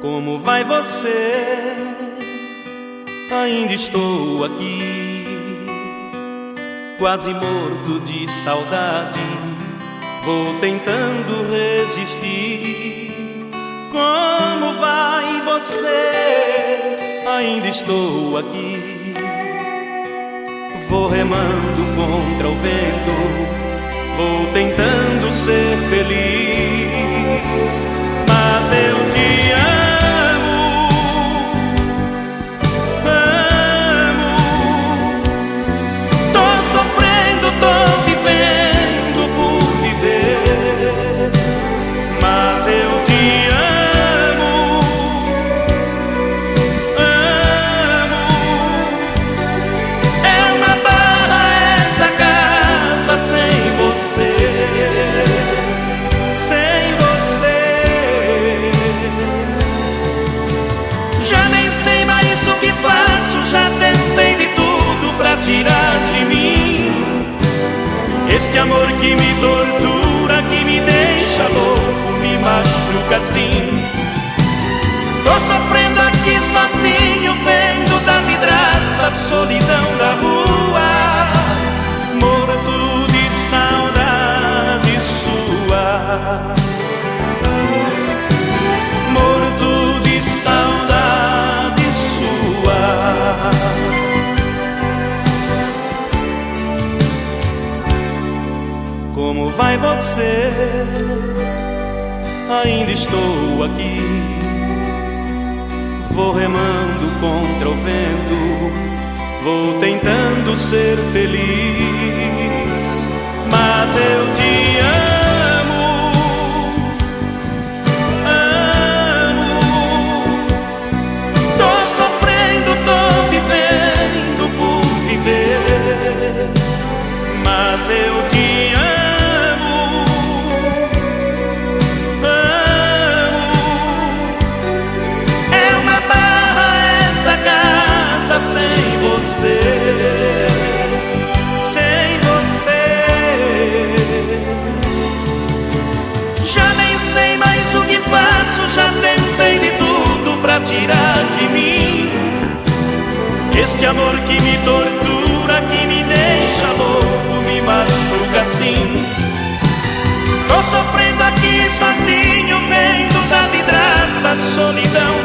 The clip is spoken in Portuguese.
Como vai você? Ainda estou aqui, quase morto de saudade. Vou tentando resistir. Como vai você? Ainda estou aqui, vou remando contra o vento. Vou tentando ser feliz, mas eu Este amor que me tortura, que me deixa louco, me machuca assim. Tô sofrendo aqui sozinho, vendo da vidraça a solidão da rua, morto de saudade sua. Como vai você? Ainda estou aqui. Vou remando contra o vento, vou tentando ser feliz, mas eu te amo. Amo. Tô sofrendo, tô vivendo por viver, mas eu este amor que me tortura, que me deixa louco, me machuca assim. Tô sofrendo aqui sozinho, vendo da vidraça solidão